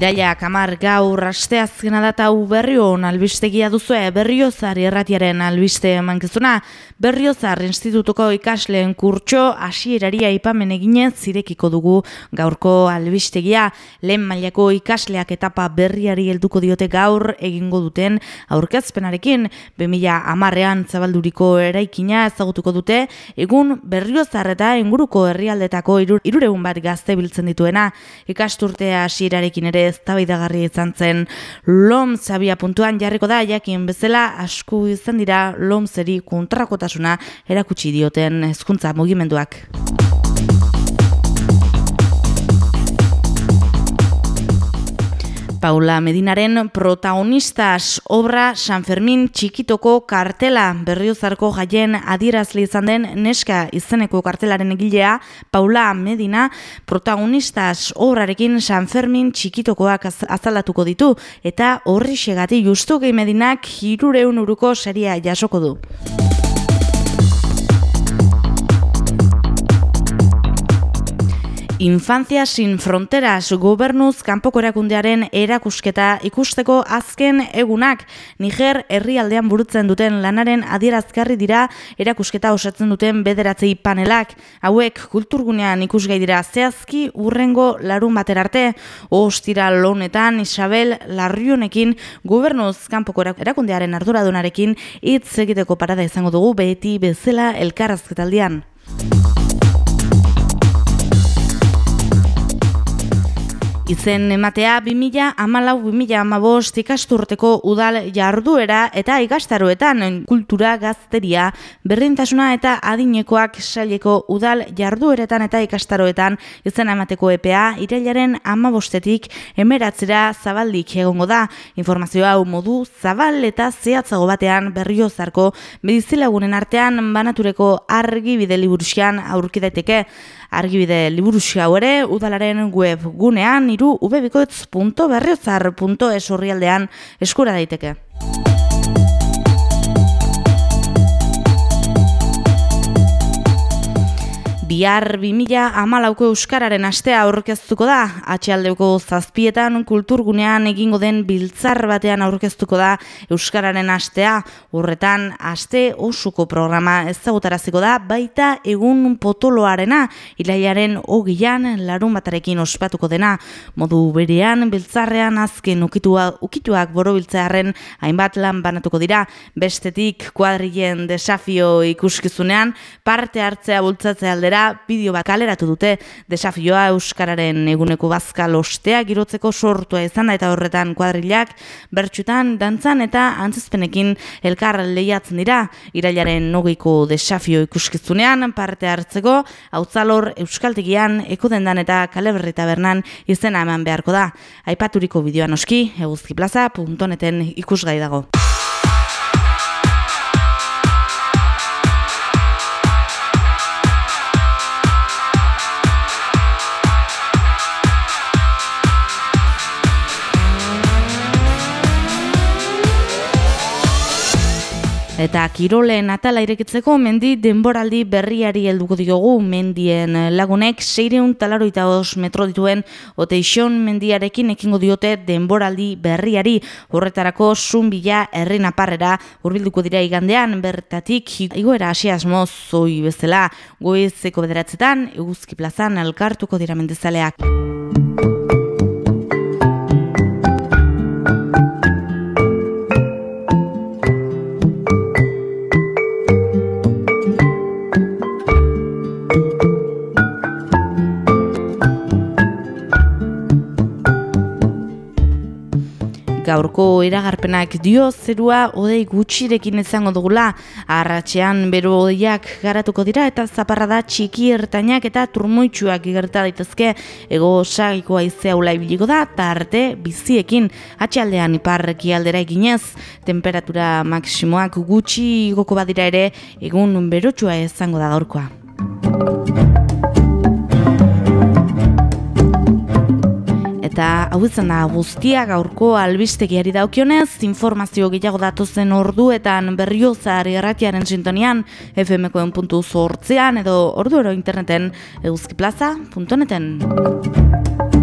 Iraila kamar gaur asteazkena data berrion albistegia duzue berriozar erratiaren albiste mankizuna. Berriozar institutuko ikasleen kurtso asieraria ipamen eginez zirekiko dugu gaurko albistegia. Lehen mailako ikasleak etapa berriari helduko diote gaur egingo duten aurkezpenarekin. 2000 amarrean zabalduriko eraikina ezagutuko dute. Egun berriozar eta inguruko herrialdetako irureun bat gazte biltzen dituena. Ikasturtea asierarekin ere ere eztabaidagarri izan zen lom zabia puntuan jarriko da jakin bezala asku izan dira lomzeri kontrakotasuna erakutsi dioten hezkuntza mugimenduak. Paula Medinaren protagonistas. Obra San Fermin txikitoko kartela. Berriozarko jaien adierazle izan den neska izeneko kartelaren egilea. Paula Medina protagonistas obrarekin San Fermin txikitokoak azalatuko ditu. Eta horri segati justu gehi Medinak hirureun uruko seria jasoko du. Infancia sin fronteras gobernuz kanpoko erakundearen erakusketa ikusteko azken egunak. Niger herrialdean burutzen duten lanaren adierazkarri dira erakusketa osatzen duten bederatzei panelak. Hauek kulturgunean ikusgai dira zehazki urrengo larun bater arte. Ostira lonetan Isabel Larrionekin gobernuz kanpoko erakundearen arduradunarekin hitz egiteko parada izango dugu beti bezala elkarrazketaldian. Izen ematea 2000 amalau 2000 amabost ikasturteko udal jarduera eta ikastaroetan kultura gazteria berdintasuna eta adinekoak saileko udal jardueretan eta ikastaroetan izen emateko EPA irailaren amabostetik emeratzera zabaldik egongo da. Informazio hau modu zabal eta zehatzago batean berriozarko medizilagunen artean banatureko argi bide liburusian aurkidaiteke argibide liburusia ere udalaren web gunean iru ubebikoitz.berriozar.es horrialdean eskura daiteke. Bihar 2000 amalauko Euskararen astea aurkeztuko da, atxaldeuko zazpietan kulturgunean egingo den biltzar batean aurkeztuko da Euskararen astea, horretan aste osuko programa ezagutaraziko da, baita egun potoloarena, ilaiaren ogian larun batarekin ospatuko dena, modu berean biltzarrean azken ukitua, ukituak boro biltzearen hainbat lan banatuko dira, bestetik kuadrien desafio ikuskizunean, parte hartzea bultzatzea aldera, bideo bat kaleratu dute desafioa Euskararen eguneko bazkal ostea girotzeko sortua izan da eta horretan kuadrilak bertxutan, dantzan eta antzezpenekin elkar lehiatzen dira irailaren nogiko desafio ikuskizunean parte hartzeko hautzalor Euskaltegian ekodendan eta kaleberri tabernan izena eman beharko da. Aipaturiko bideoan oski eguzkiplaza.neten ikusgai dago. Eta kirolen atala irekitzeko mendi denboraldi berriari helduko diogu mendien. Lagunek seireun talaroita os metro dituen oteixon mendiarekin ekingo diote denboraldi berriari. Horretarako zunbila erren aparrera urbilduko dira igandean bertatik igoera asiasmo zoi bezala. Goizeko bederatzetan eguzki plazan elkartuko dira mendezaleak. Gaurko iragarpenak dio zerua odei gutxirekin izango dugula. Arratxean bero odeiak garatuko dira eta zaparra da txiki ertainak eta turmoitsuak igerta daitezke. Ego sagiko aizea ulai biliko da tarte biziekin. Atxaldean iparreki aldera eginez temperatura maksimoak gutxi goko badira ere egun berotsua izango da gaurkoa. Eta hau izan da guztia gaurko albistegiari daukionez, informazio gehiago datozen orduetan berriozar erratiaren sintonian fmkoen puntu zortzean edo orduero interneten euskiplaza.neten.